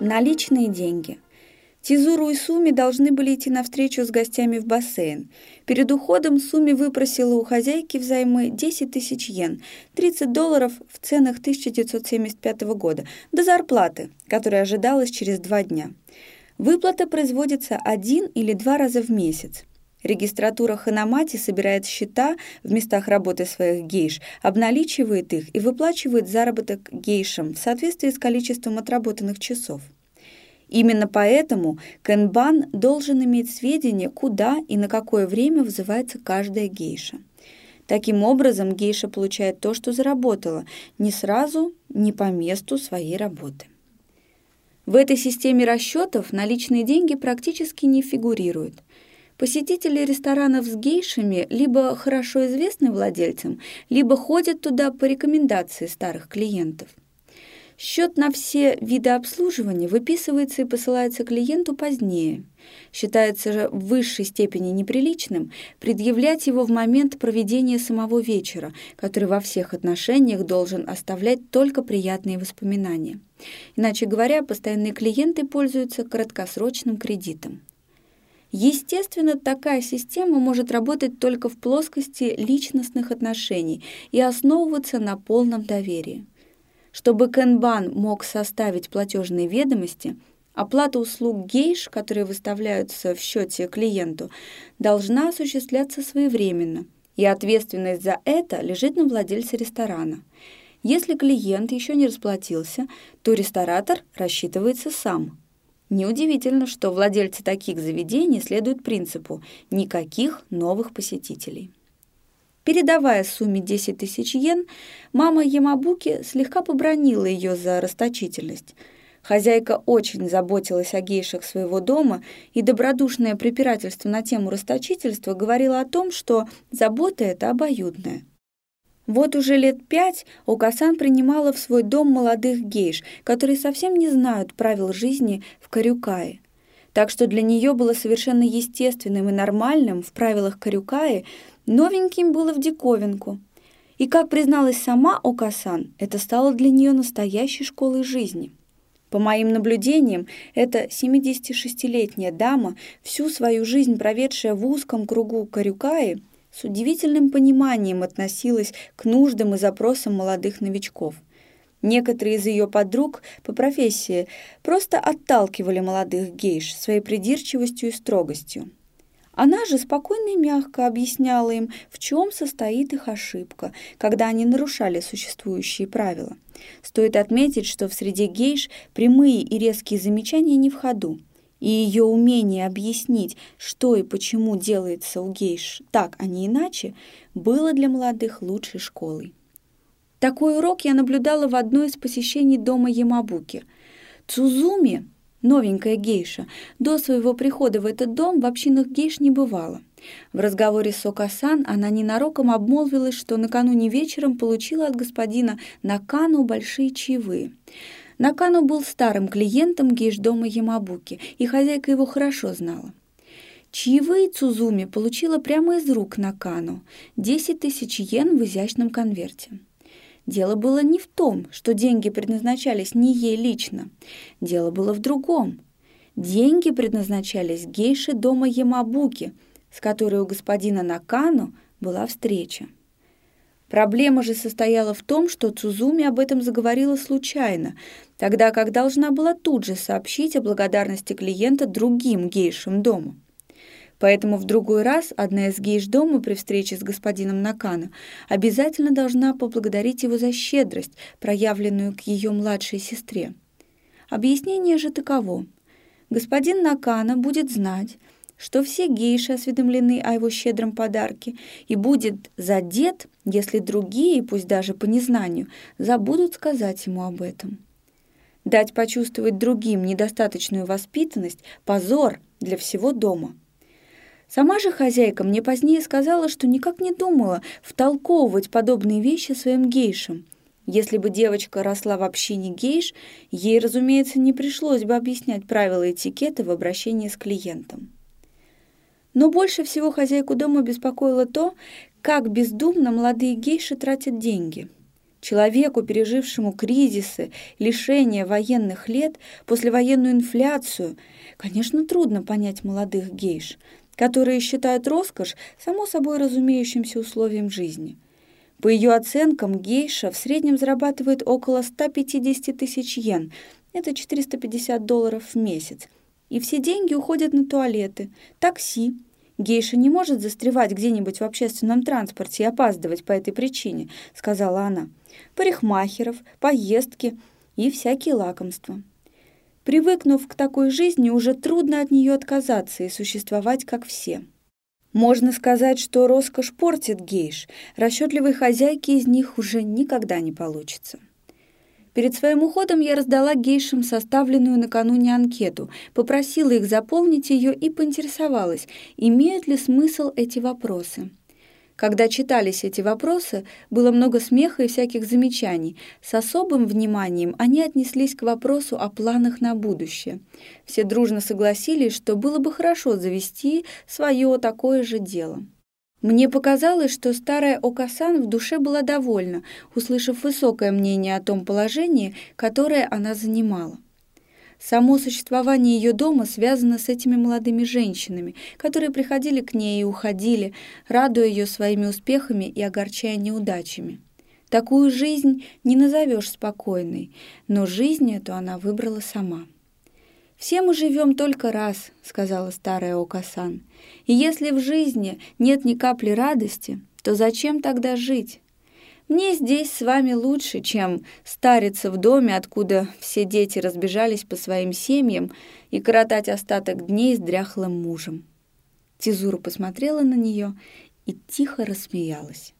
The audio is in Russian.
Наличные деньги. Тизуру и Суми должны были идти навстречу с гостями в бассейн. Перед уходом Суми выпросила у хозяйки взаймы 10 тысяч йен, 30 долларов в ценах 1975 года, до зарплаты, которая ожидалась через два дня. Выплата производится один или два раза в месяц. Регистратура Ханамати собирает счета в местах работы своих гейш, обналичивает их и выплачивает заработок гейшам в соответствии с количеством отработанных часов. Именно поэтому Кенбан должен иметь сведения, куда и на какое время вызывается каждая гейша. Таким образом, гейша получает то, что заработала, не сразу, не по месту своей работы. В этой системе расчетов наличные деньги практически не фигурируют. Посетители ресторанов с гейшами либо хорошо известны владельцам, либо ходят туда по рекомендации старых клиентов. Счет на все виды обслуживания выписывается и посылается клиенту позднее. Считается же в высшей степени неприличным предъявлять его в момент проведения самого вечера, который во всех отношениях должен оставлять только приятные воспоминания. Иначе говоря, постоянные клиенты пользуются краткосрочным кредитом. Естественно, такая система может работать только в плоскости личностных отношений и основываться на полном доверии. Чтобы Кенбан мог составить платежные ведомости, оплата услуг гейш, которые выставляются в счете клиенту, должна осуществляться своевременно, и ответственность за это лежит на владельце ресторана. Если клиент еще не расплатился, то ресторатор рассчитывается сам – Неудивительно, что владельцы таких заведений следуют принципу «никаких новых посетителей». Передавая сумме 10 тысяч йен, мама Ямабуки слегка побронила ее за расточительность. Хозяйка очень заботилась о гейшах своего дома, и добродушное препирательство на тему расточительства говорило о том, что забота эта обоюдная. Вот уже лет пять Окасан принимала в свой дом молодых гейш, которые совсем не знают правил жизни в Карюкае. Так что для нее было совершенно естественным и нормальным в правилах Карюкаи новеньким было в диковинку. И, как призналась сама Окасан, это стало для нее настоящей школой жизни. По моим наблюдениям, эта 76-летняя дама, всю свою жизнь проведшая в узком кругу Карюкаи, с удивительным пониманием относилась к нуждам и запросам молодых новичков. Некоторые из ее подруг по профессии просто отталкивали молодых гейш своей придирчивостью и строгостью. Она же спокойно и мягко объясняла им, в чем состоит их ошибка, когда они нарушали существующие правила. Стоит отметить, что в среде гейш прямые и резкие замечания не в ходу и ее умение объяснить, что и почему делается у гейш так, а не иначе, было для молодых лучшей школой. Такой урок я наблюдала в одной из посещений дома Ямабуки. Цузуми, новенькая гейша, до своего прихода в этот дом в общинах гейш не бывала. В разговоре с Окасан она ненароком обмолвилась, что накануне вечером получила от господина Накану большие чаевые – Накану был старым клиентом гейш-дома Ямабуки, и хозяйка его хорошо знала. Чаевые Цузуми получила прямо из рук Накану – 10 тысяч йен в изящном конверте. Дело было не в том, что деньги предназначались не ей лично. Дело было в другом. Деньги предназначались гейше дома Ямабуки, с которой у господина Накану была встреча. Проблема же состояла в том, что Цузуми об этом заговорила случайно, тогда как должна была тут же сообщить о благодарности клиента другим гейшам дома. Поэтому в другой раз одна из гейш дома при встрече с господином Накана обязательно должна поблагодарить его за щедрость, проявленную к ее младшей сестре. Объяснение же таково. Господин Накана будет знать, что все гейши осведомлены о его щедром подарке и будет задет, если другие, пусть даже по незнанию, забудут сказать ему об этом. Дать почувствовать другим недостаточную воспитанность – позор для всего дома. Сама же хозяйка мне позднее сказала, что никак не думала втолковывать подобные вещи своим гейшам. Если бы девочка росла в общине гейш, ей, разумеется, не пришлось бы объяснять правила этикета в обращении с клиентом. Но больше всего хозяйку дома беспокоило то, как бездумно молодые гейши тратят деньги. Человеку, пережившему кризисы, лишения военных лет, послевоенную инфляцию, конечно, трудно понять молодых гейш, которые считают роскошь само собой разумеющимся условием жизни. По ее оценкам, гейша в среднем зарабатывает около 150 тысяч йен, это 450 долларов в месяц, и все деньги уходят на туалеты, такси, Гейша не может застревать где-нибудь в общественном транспорте и опаздывать по этой причине, сказала она. Парикмахеров, поездки и всякие лакомства. Привыкнув к такой жизни, уже трудно от нее отказаться и существовать как все. Можно сказать, что роскошь портит гейш, расчетливой хозяйки из них уже никогда не получится. Перед своим уходом я раздала гейшам составленную накануне анкету, попросила их заполнить ее и поинтересовалась, имеют ли смысл эти вопросы. Когда читались эти вопросы, было много смеха и всяких замечаний. С особым вниманием они отнеслись к вопросу о планах на будущее. Все дружно согласились, что было бы хорошо завести свое такое же дело. Мне показалось, что старая Окасан в душе была довольна, услышав высокое мнение о том положении, которое она занимала. Само существование ее дома связано с этими молодыми женщинами, которые приходили к ней и уходили, радуя ее своими успехами и огорчая неудачами. Такую жизнь не назовешь спокойной, но жизнь эту она выбрала сама. «Все мы живем только раз», — сказала старая Окасан. «И если в жизни нет ни капли радости, то зачем тогда жить? Мне здесь с вами лучше, чем стариться в доме, откуда все дети разбежались по своим семьям, и коротать остаток дней с дряхлым мужем». Тизура посмотрела на нее и тихо рассмеялась.